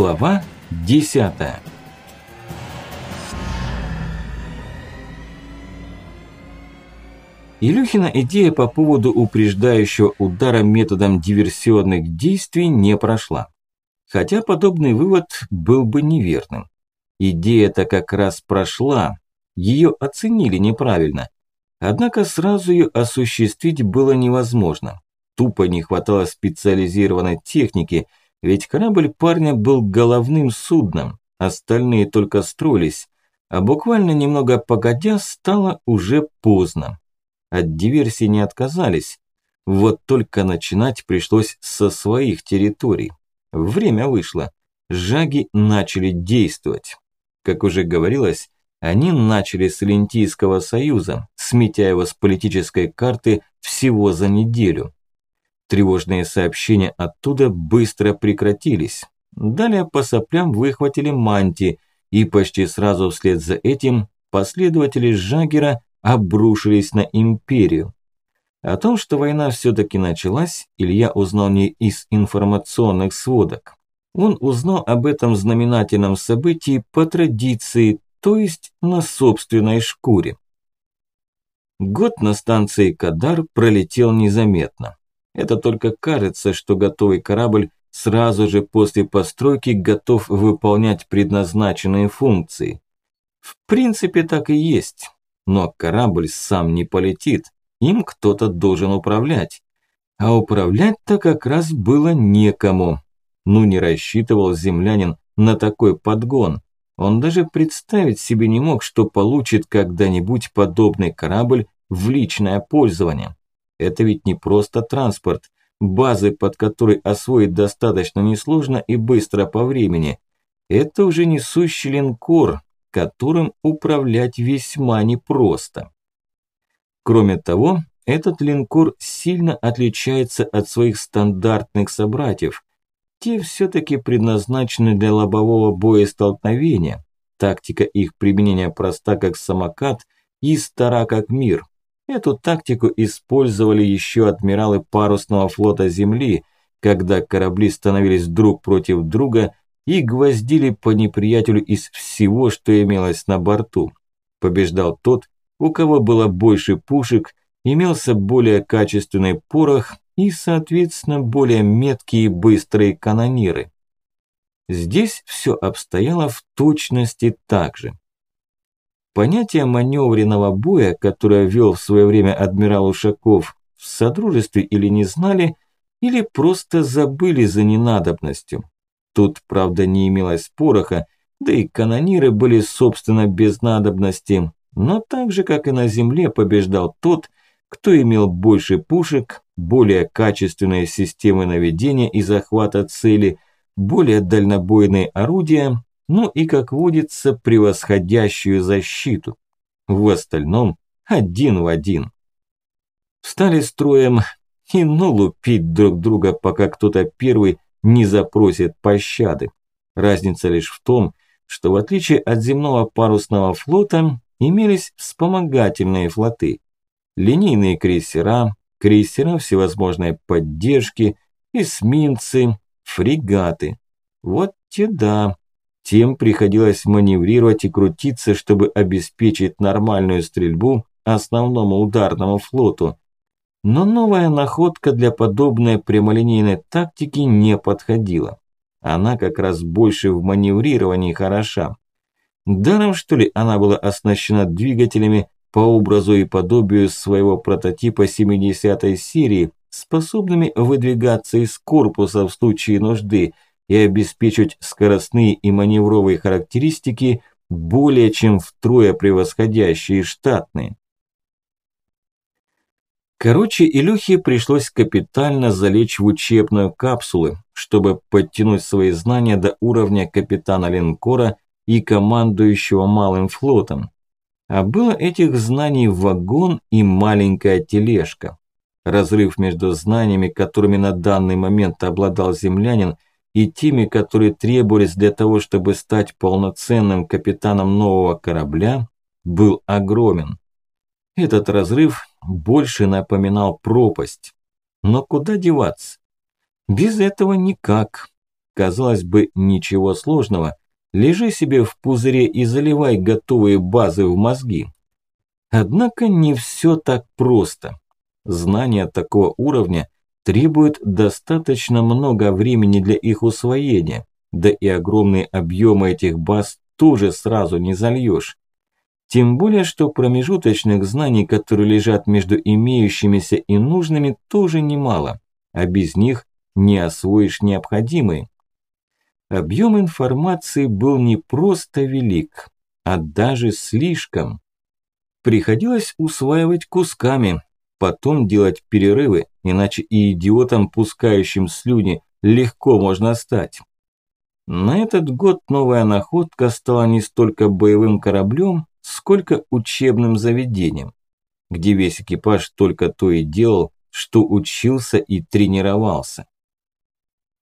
Глава 10 Илюхина идея по поводу упреждающего удара методом диверсионных действий не прошла. Хотя подобный вывод был бы неверным. Идея-то как раз прошла, ее оценили неправильно. Однако сразу ее осуществить было невозможно. Тупо не хватало специализированной техники, ведь корабль парня был головным судном, остальные только строились, а буквально немного погодя стало уже поздно. От диверсии не отказались, вот только начинать пришлось со своих территорий. Время вышло, жаги начали действовать. Как уже говорилось, они начали с Лентийского союза, сметя его с политической карты всего за неделю. Тревожные сообщения оттуда быстро прекратились. Далее по соплям выхватили манти, и почти сразу вслед за этим последователи Жагера обрушились на империю. О том, что война все-таки началась, Илья узнал не из информационных сводок. Он узнал об этом знаменательном событии по традиции, то есть на собственной шкуре. Год на станции Кадар пролетел незаметно. Это только кажется, что готовый корабль сразу же после постройки готов выполнять предназначенные функции. В принципе, так и есть. Но корабль сам не полетит, им кто-то должен управлять. А управлять-то как раз было некому. Ну не рассчитывал землянин на такой подгон. Он даже представить себе не мог, что получит когда-нибудь подобный корабль в личное пользование. Это ведь не просто транспорт, базы под который освоить достаточно несложно и быстро по времени. Это уже несущий линкор, которым управлять весьма непросто. Кроме того, этот линкор сильно отличается от своих стандартных собратьев, те все-таки предназначены для лобового боестолкновения. Тактика их применения проста как самокат и стара как мир. Эту тактику использовали еще адмиралы парусного флота Земли, когда корабли становились друг против друга и гвоздили по неприятелю из всего, что имелось на борту. Побеждал тот, у кого было больше пушек, имелся более качественный порох и, соответственно, более меткие и быстрые канониры. Здесь все обстояло в точности так же. Понятие маневренного боя, которое вел в свое время адмирал Ушаков, в Содружестве или не знали, или просто забыли за ненадобностью. Тут, правда, не имелось пороха, да и канониры были, собственно, без надобности, но так же, как и на земле, побеждал тот, кто имел больше пушек, более качественные системы наведения и захвата цели, более дальнобойные орудия, ну и, как водится, превосходящую защиту. В остальном один в один. Встали строем и ну лупить друг друга, пока кто-то первый не запросит пощады. Разница лишь в том, что в отличие от земного парусного флота имелись вспомогательные флоты, линейные крейсера, крейсера всевозможной поддержки, эсминцы, фрегаты. Вот те да, тем приходилось маневрировать и крутиться, чтобы обеспечить нормальную стрельбу основному ударному флоту. Но новая находка для подобной прямолинейной тактики не подходила. Она как раз больше в маневрировании хороша. Даром, что ли, она была оснащена двигателями по образу и подобию своего прототипа 70-й серии, способными выдвигаться из корпуса в случае нужды и обеспечить скоростные и маневровые характеристики более чем втрое превосходящие штатные. Короче, Илюхе пришлось капитально залечь в учебную капсулу, чтобы подтянуть свои знания до уровня капитана линкора и командующего малым флотом. А было этих знаний вагон и маленькая тележка. Разрыв между знаниями, которыми на данный момент обладал землянин, и теми, которые требовались для того, чтобы стать полноценным капитаном нового корабля, был огромен. Этот разрыв больше напоминал пропасть. Но куда деваться? Без этого никак. казалось бы, ничего сложного. Лежи себе в пузыре и заливай готовые базы в мозги. Однако не все так просто. Знания такого уровня требуют достаточно много времени для их усвоения, да и огромные объемы этих баз тоже сразу не зальешь. Тем более, что промежуточных знаний, которые лежат между имеющимися и нужными, тоже немало, а без них не освоишь необходимые. Объем информации был не просто велик, а даже слишком. Приходилось усваивать кусками, потом делать перерывы, иначе и идиотом, пускающим слюни, легко можно стать. На этот год новая находка стала не столько боевым кораблем, сколько учебным заведением, где весь экипаж только то и делал, что учился и тренировался.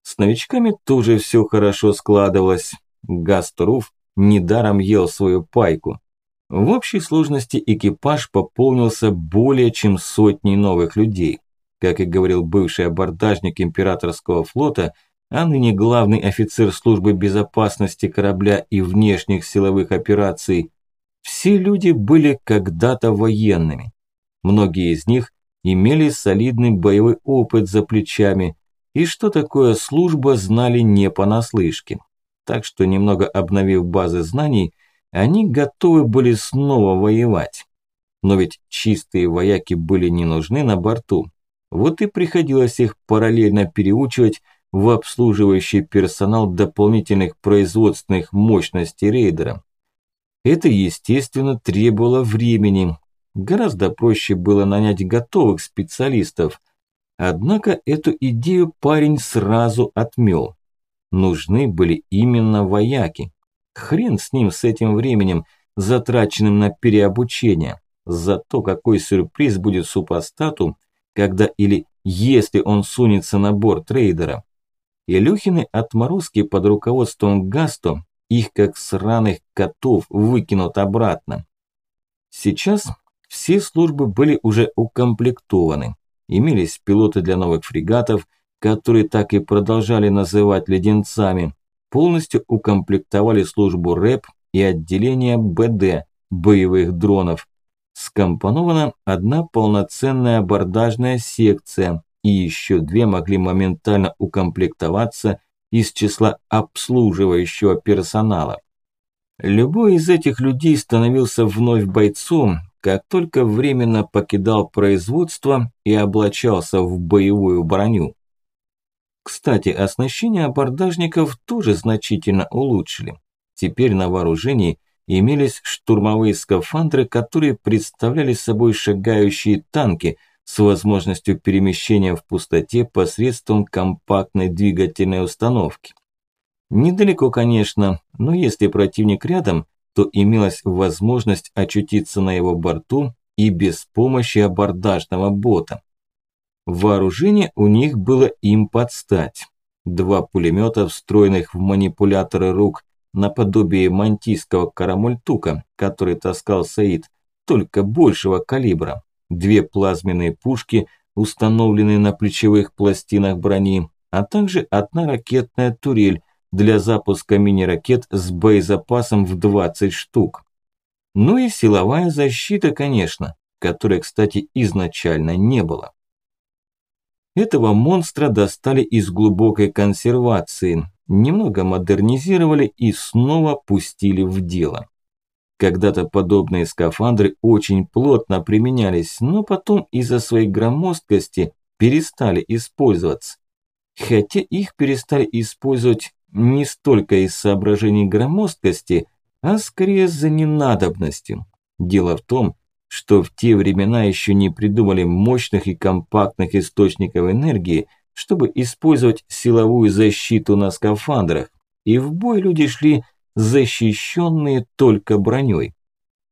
С новичками тоже все хорошо складывалось. Гаструф недаром ел свою пайку. В общей сложности экипаж пополнился более чем сотней новых людей. Как и говорил бывший абордажник императорского флота, а ныне главный офицер службы безопасности корабля и внешних силовых операций, все люди были когда-то военными. Многие из них имели солидный боевой опыт за плечами, и что такое служба знали не понаслышке. Так что, немного обновив базы знаний, они готовы были снова воевать. Но ведь чистые вояки были не нужны на борту. Вот и приходилось их параллельно переучивать в обслуживающий персонал дополнительных производственных мощностей рейдера. Это, естественно, требовало времени. Гораздо проще было нанять готовых специалистов, Однако эту идею парень сразу отмел. Нужны были именно вояки. Хрен с ним, с этим временем, затраченным на переобучение. Зато какой сюрприз будет супостату, когда или если он сунется на борт трейдера. Илюхины отморозки под руководством Гасто их как сраных котов выкинут обратно. Сейчас все службы были уже укомплектованы имелись пилоты для новых фрегатов, которые так и продолжали называть леденцами, полностью укомплектовали службу РЭП и отделение БД боевых дронов. Скомпонована одна полноценная абордажная секция, и еще две могли моментально укомплектоваться из числа обслуживающего персонала. Любой из этих людей становился вновь бойцом, как только временно покидал производство и облачался в боевую броню. Кстати, оснащение абордажников тоже значительно улучшили. Теперь на вооружении имелись штурмовые скафандры, которые представляли собой шагающие танки с возможностью перемещения в пустоте посредством компактной двигательной установки. Недалеко, конечно, но если противник рядом – то имелась возможность очутиться на его борту и без помощи абордажного бота. Вооружение у них было им подстать. Два пулемета, встроенных в манипуляторы рук, наподобие мантийского карамультука, который таскал Саид, только большего калибра. Две плазменные пушки, установленные на плечевых пластинах брони, а также одна ракетная турель, для запуска мини-ракет с боезапасом в 20 штук. Ну и силовая защита, конечно, которой, кстати, изначально не было. Этого монстра достали из глубокой консервации, немного модернизировали и снова пустили в дело. Когда-то подобные скафандры очень плотно применялись, но потом из-за своей громоздкости перестали использоваться. Хотя их перестали использовать не столько из соображений громоздкости, а скорее за ненадобностью. Дело в том, что в те времена еще не придумали мощных и компактных источников энергии, чтобы использовать силовую защиту на скафандрах, и в бой люди шли защищенные только броней.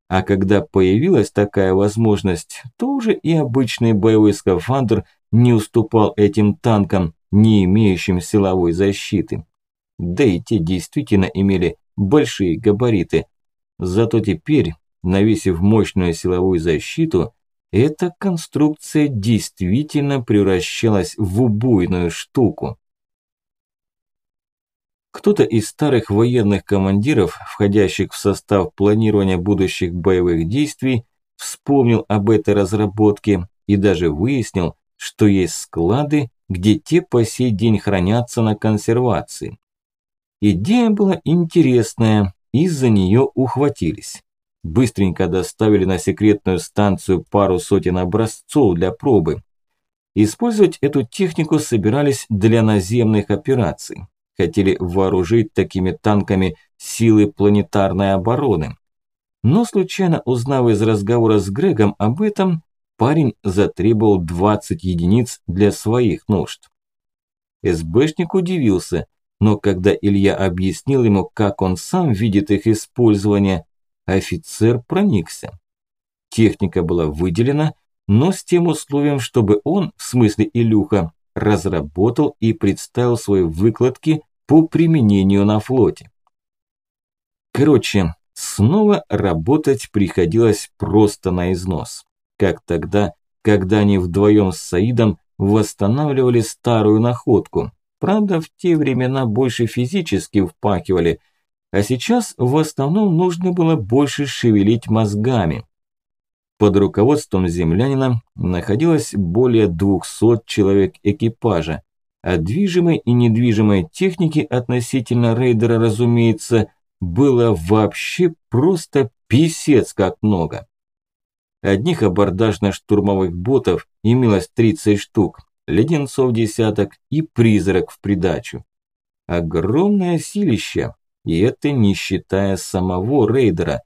А когда появилась такая возможность, то уже и обычный боевой скафандр не уступал этим танкам, не имеющим силовой защиты да и те действительно имели большие габариты. Зато теперь, навесив мощную силовую защиту, эта конструкция действительно превращалась в убойную штуку. Кто-то из старых военных командиров, входящих в состав планирования будущих боевых действий, вспомнил об этой разработке и даже выяснил, что есть склады, где те по сей день хранятся на консервации. Идея была интересная, и за нее ухватились. Быстренько доставили на секретную станцию пару сотен образцов для пробы. Использовать эту технику собирались для наземных операций. Хотели вооружить такими танками силы планетарной обороны. Но случайно узнав из разговора с Грегом об этом, парень затребовал 20 единиц для своих нужд. СБшник удивился, но когда Илья объяснил ему, как он сам видит их использование, офицер проникся. Техника была выделена, но с тем условием, чтобы он, в смысле Илюха, разработал и представил свои выкладки по применению на флоте. Короче, снова работать приходилось просто на износ. Как тогда, когда они вдвоем с Саидом восстанавливали старую находку. Правда, в те времена больше физически впахивали, а сейчас в основном нужно было больше шевелить мозгами. Под руководством землянина находилось более 200 человек экипажа, а движимой и недвижимой техники относительно рейдера, разумеется, было вообще просто писец как много. Одних абордажно-штурмовых ботов имелось 30 штук, леденцов десяток и призрак в придачу. Огромное силище, и это не считая самого рейдера.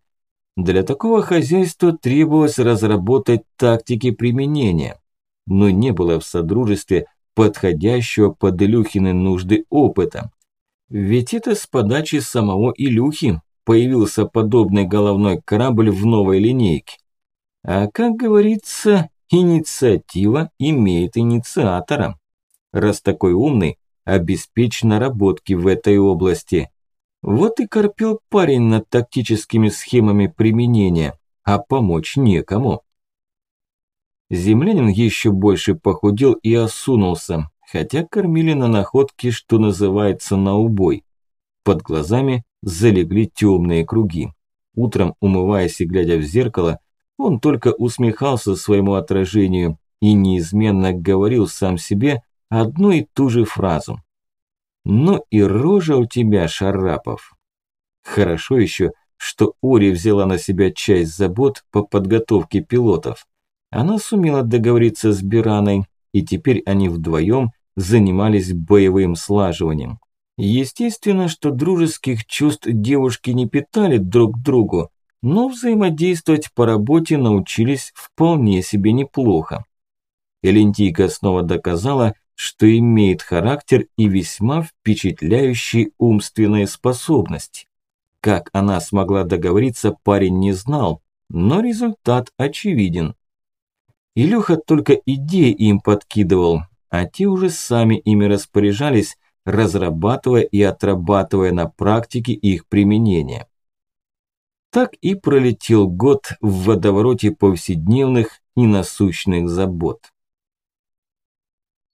Для такого хозяйства требовалось разработать тактики применения, но не было в Содружестве подходящего под Илюхины нужды опыта. Ведь это с подачи самого Илюхи появился подобный головной корабль в новой линейке. А как говорится, инициатива имеет инициатора. Раз такой умный, обеспечь наработки в этой области. Вот и корпел парень над тактическими схемами применения, а помочь некому. Землянин еще больше похудел и осунулся, хотя кормили на находке, что называется, на убой. Под глазами залегли темные круги. Утром, умываясь и глядя в зеркало, он только усмехался своему отражению и неизменно говорил сам себе одну и ту же фразу. «Ну и рожа у тебя, Шарапов!» Хорошо еще, что Ори взяла на себя часть забот по подготовке пилотов. Она сумела договориться с Бираной, и теперь они вдвоем занимались боевым слаживанием. Естественно, что дружеских чувств девушки не питали друг к другу, но взаимодействовать по работе научились вполне себе неплохо. Элентийка снова доказала, что имеет характер и весьма впечатляющие умственные способности. Как она смогла договориться, парень не знал, но результат очевиден. Илюха только идеи им подкидывал, а те уже сами ими распоряжались, разрабатывая и отрабатывая на практике их применение. Так и пролетел год в водовороте повседневных и насущных забот.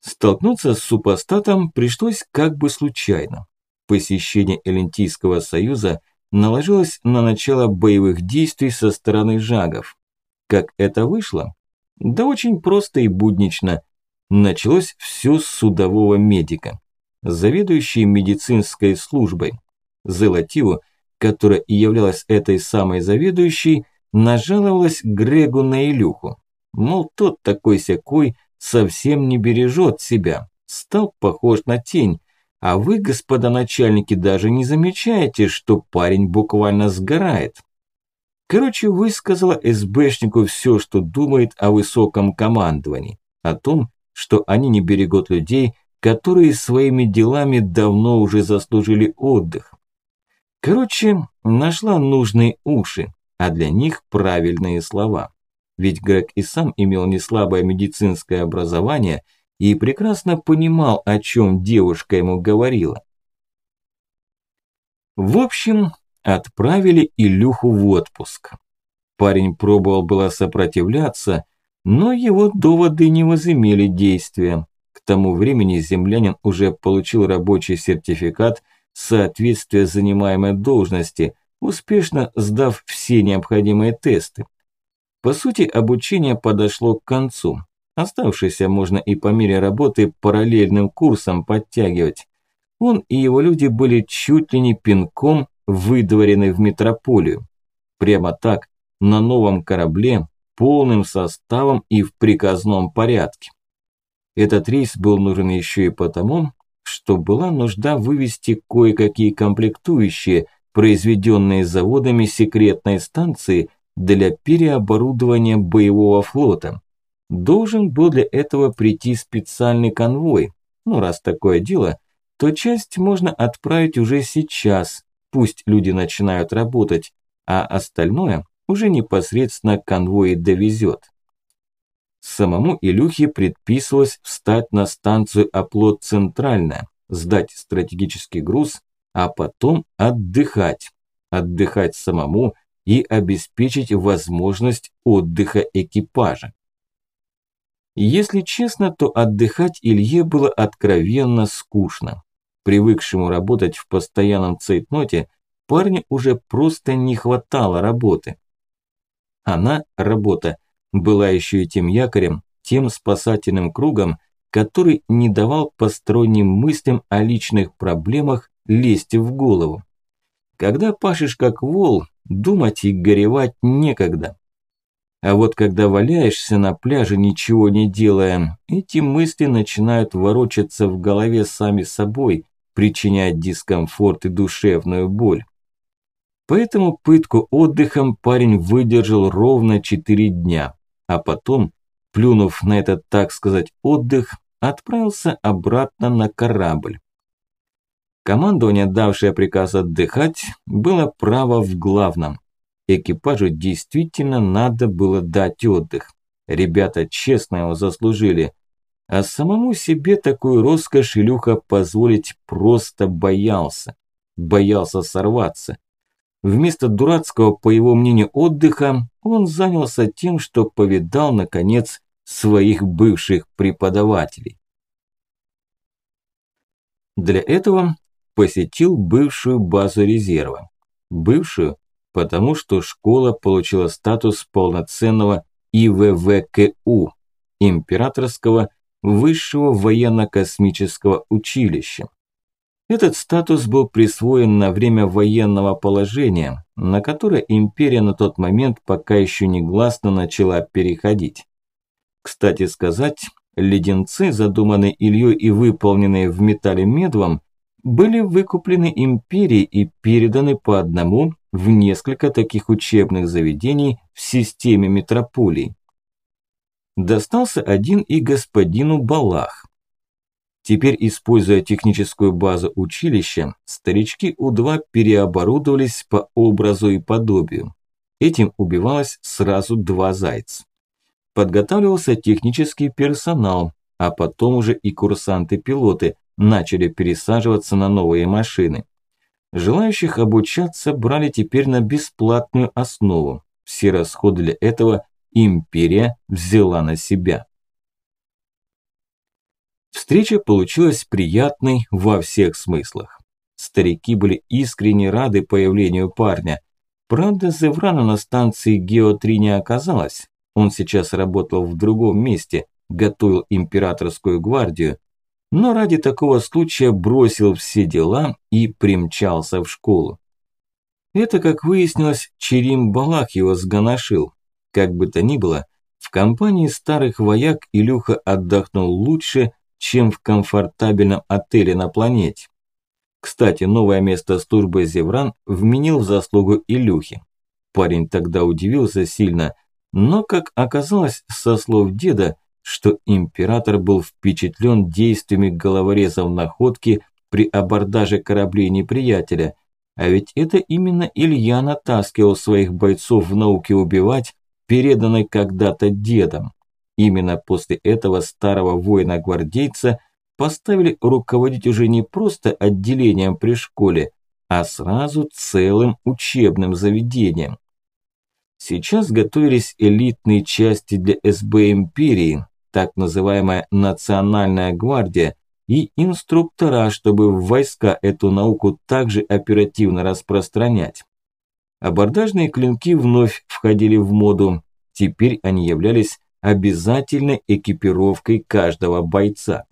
Столкнуться с супостатом пришлось как бы случайно. Посещение Элентийского союза наложилось на начало боевых действий со стороны жагов. Как это вышло? Да очень просто и буднично. Началось все с судового медика, заведующий медицинской службой. Золотиву – которая и являлась этой самой заведующей, нажаловалась Грегу на Илюху. Мол, тот такой сякой совсем не бережет себя, стал похож на тень, а вы, господа начальники, даже не замечаете, что парень буквально сгорает. Короче, высказала СБшнику все, что думает о высоком командовании, о том, что они не берегут людей, которые своими делами давно уже заслужили отдых, Короче, нашла нужные уши, а для них правильные слова. Ведь Грег и сам имел неслабое медицинское образование и прекрасно понимал, о чем девушка ему говорила. В общем, отправили Илюху в отпуск. Парень пробовал было сопротивляться, но его доводы не возымели действия. К тому времени землянин уже получил рабочий сертификат – соответствие занимаемой должности, успешно сдав все необходимые тесты. По сути, обучение подошло к концу. Оставшееся можно и по мере работы параллельным курсом подтягивать. Он и его люди были чуть ли не пинком выдворены в метрополию. Прямо так, на новом корабле, полным составом и в приказном порядке. Этот рейс был нужен еще и потому, что была нужда вывести кое-какие комплектующие, произведенные заводами секретной станции для переоборудования боевого флота. Должен был для этого прийти специальный конвой. Ну, раз такое дело, то часть можно отправить уже сейчас, пусть люди начинают работать, а остальное уже непосредственно конвой довезет. Самому Илюхе предписывалось встать на станцию оплот центральная, сдать стратегический груз, а потом отдыхать. Отдыхать самому и обеспечить возможность отдыха экипажа. Если честно, то отдыхать Илье было откровенно скучно. Привыкшему работать в постоянном цейтноте, парню уже просто не хватало работы. Она, работа, была еще и тем якорем, тем спасательным кругом, который не давал посторонним мыслям о личных проблемах лезть в голову. Когда пашешь как вол, думать и горевать некогда. А вот когда валяешься на пляже, ничего не делая, эти мысли начинают ворочаться в голове сами собой, причиняя дискомфорт и душевную боль. Поэтому пытку отдыхом парень выдержал ровно 4 дня, а потом, плюнув на этот, так сказать, отдых, отправился обратно на корабль. Командование, давшее приказ отдыхать, было право в главном. Экипажу действительно надо было дать отдых. Ребята честно его заслужили. А самому себе такую роскошь Илюха позволить просто боялся. Боялся сорваться. Вместо дурацкого, по его мнению, отдыха, он занялся тем, что повидал, наконец, своих бывших преподавателей. Для этого посетил бывшую базу резерва. Бывшую, потому что школа получила статус полноценного ИВВКУ – Императорского высшего военно-космического училища. Этот статус был присвоен на время военного положения, на которое империя на тот момент пока еще негласно начала переходить. Кстати сказать, леденцы, задуманные Ильей и выполненные в металле медвом, были выкуплены империей и переданы по одному в несколько таких учебных заведений в системе метрополий. Достался один и господину Балах. Теперь, используя техническую базу училища, старички У-2 переоборудовались по образу и подобию. Этим убивалось сразу два зайца. Подготавливался технический персонал, а потом уже и курсанты-пилоты начали пересаживаться на новые машины. Желающих обучаться брали теперь на бесплатную основу. Все расходы для этого империя взяла на себя. Встреча получилась приятной во всех смыслах. Старики были искренне рады появлению парня. Правда, Зеврана на станции Гео-3 не оказалось. Он сейчас работал в другом месте, готовил императорскую гвардию. Но ради такого случая бросил все дела и примчался в школу. Это, как выяснилось, Черим Балак его сгоношил. Как бы то ни было, в компании старых вояк Илюха отдохнул лучше, чем в комфортабельном отеле на планете. Кстати, новое место службы Зевран вменил в заслугу Илюхи. Парень тогда удивился сильно, но, как оказалось, со слов деда, что император был впечатлен действиями головорезов находки при абордаже кораблей неприятеля, а ведь это именно Илья натаскивал своих бойцов в науке убивать, переданной когда-то дедом. Именно после этого старого воина-гвардейца поставили руководить уже не просто отделением при школе, а сразу целым учебным заведением. Сейчас готовились элитные части для СБ империи, так называемая Национальная гвардия, и инструктора, чтобы в войска эту науку также оперативно распространять. Абордажные клинки вновь входили в моду, теперь они являлись обязательной экипировкой каждого бойца.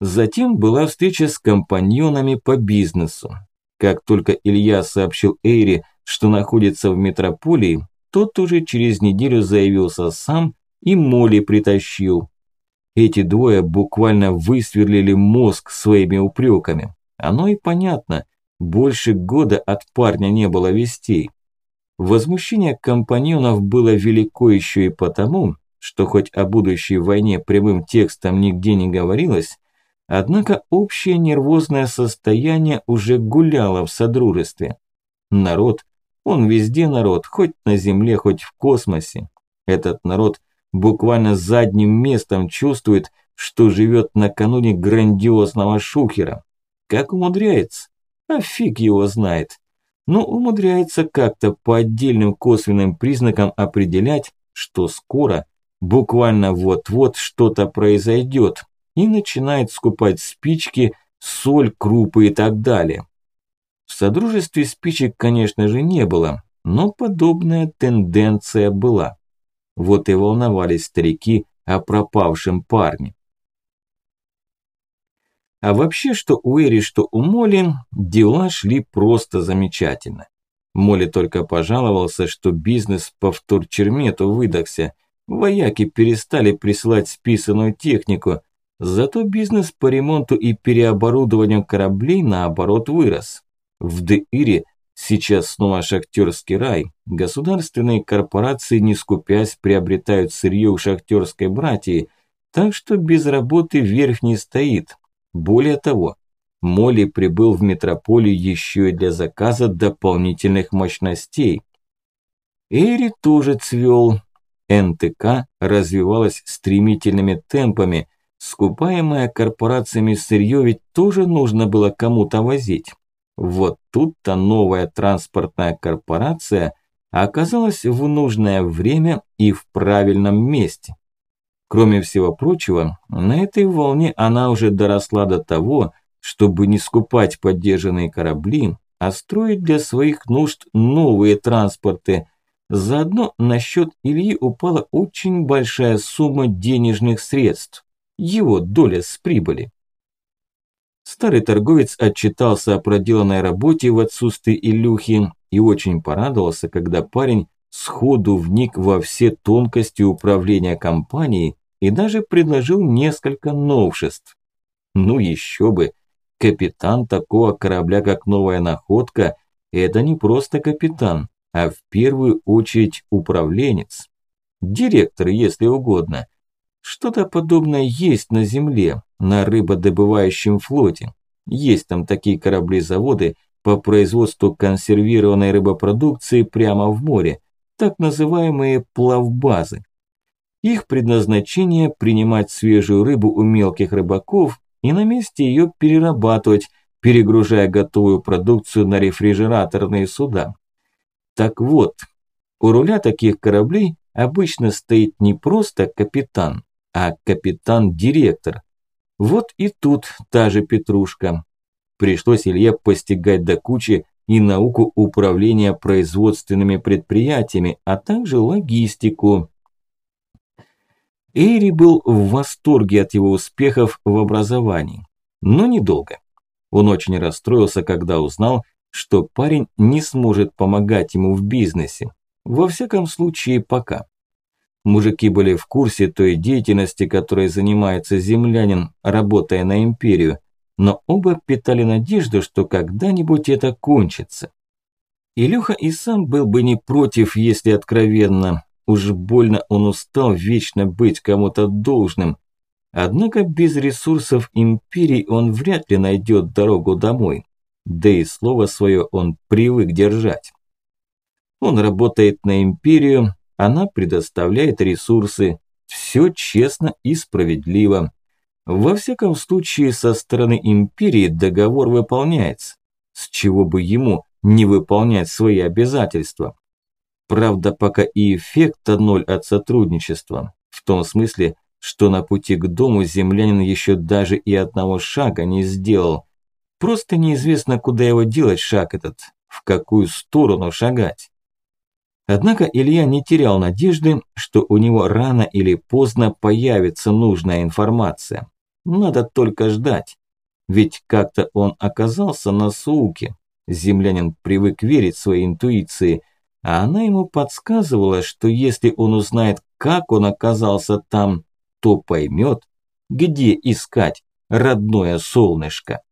Затем была встреча с компаньонами по бизнесу. Как только Илья сообщил Эйре, что находится в метрополии, тот уже через неделю заявился сам и Молли притащил. Эти двое буквально высверлили мозг своими упреками. Оно и понятно, больше года от парня не было вестей. Возмущение компаньонов было велико еще и потому, что хоть о будущей войне прямым текстом нигде не говорилось, однако общее нервозное состояние уже гуляло в содружестве. Народ, он везде народ, хоть на земле, хоть в космосе. Этот народ буквально задним местом чувствует, что живет накануне грандиозного шухера. Как умудряется? А фиг его знает но умудряется как-то по отдельным косвенным признакам определять, что скоро, буквально вот-вот что-то произойдет, и начинает скупать спички, соль, крупы и так далее. В Содружестве спичек, конечно же, не было, но подобная тенденция была. Вот и волновались старики о пропавшем парне. А вообще, что у Эри, что у Моли, дела шли просто замечательно. Моли только пожаловался, что бизнес по вторчермету выдохся. Вояки перестали присылать списанную технику, зато бизнес по ремонту и переоборудованию кораблей наоборот вырос. В Деире сейчас снова шахтерский рай. Государственные корпорации, не скупясь, приобретают сырье у шахтерской братьи, так что без работы верх не стоит, более того, Молли прибыл в метрополию еще и для заказа дополнительных мощностей. Эри тоже цвел. НТК развивалась стремительными темпами. Скупаемое корпорациями сырье ведь тоже нужно было кому-то возить. Вот тут-то новая транспортная корпорация оказалась в нужное время и в правильном месте. Кроме всего прочего, на этой волне она уже доросла до того, чтобы не скупать поддержанные корабли, а строить для своих нужд новые транспорты. Заодно на счет Ильи упала очень большая сумма денежных средств. Его доля с прибыли. Старый торговец отчитался о проделанной работе в отсутствии Илюхи и очень порадовался, когда парень сходу вник во все тонкости управления компанией и даже предложил несколько новшеств. Ну еще бы, капитан такого корабля, как новая находка, это не просто капитан, а в первую очередь управленец. Директор, если угодно. Что-то подобное есть на Земле, на рыбодобывающем флоте. Есть там такие корабли-заводы по производству консервированной рыбопродукции прямо в море, так называемые плавбазы. Их предназначение – принимать свежую рыбу у мелких рыбаков и на месте ее перерабатывать, перегружая готовую продукцию на рефрижераторные суда. Так вот, у руля таких кораблей обычно стоит не просто капитан, а капитан-директор. Вот и тут та же петрушка. Пришлось Илье постигать до кучи и науку управления производственными предприятиями, а также логистику, Эйри был в восторге от его успехов в образовании, но недолго. Он очень расстроился, когда узнал, что парень не сможет помогать ему в бизнесе. Во всяком случае, пока. Мужики были в курсе той деятельности, которой занимается землянин, работая на империю, но оба питали надежду, что когда-нибудь это кончится. Илюха и сам был бы не против, если откровенно, Уж больно он устал вечно быть кому-то должным. Однако без ресурсов империи он вряд ли найдет дорогу домой. Да и слово свое он привык держать. Он работает на империю, она предоставляет ресурсы. Все честно и справедливо. Во всяком случае, со стороны империи договор выполняется. С чего бы ему не выполнять свои обязательства? Правда, пока и эффекта ноль от сотрудничества. В том смысле, что на пути к дому землянин еще даже и одного шага не сделал. Просто неизвестно, куда его делать шаг этот, в какую сторону шагать. Однако Илья не терял надежды, что у него рано или поздно появится нужная информация. Надо только ждать. Ведь как-то он оказался на Сууке. Землянин привык верить своей интуиции, а она ему подсказывала, что если он узнает, как он оказался там, то поймет, где искать родное солнышко.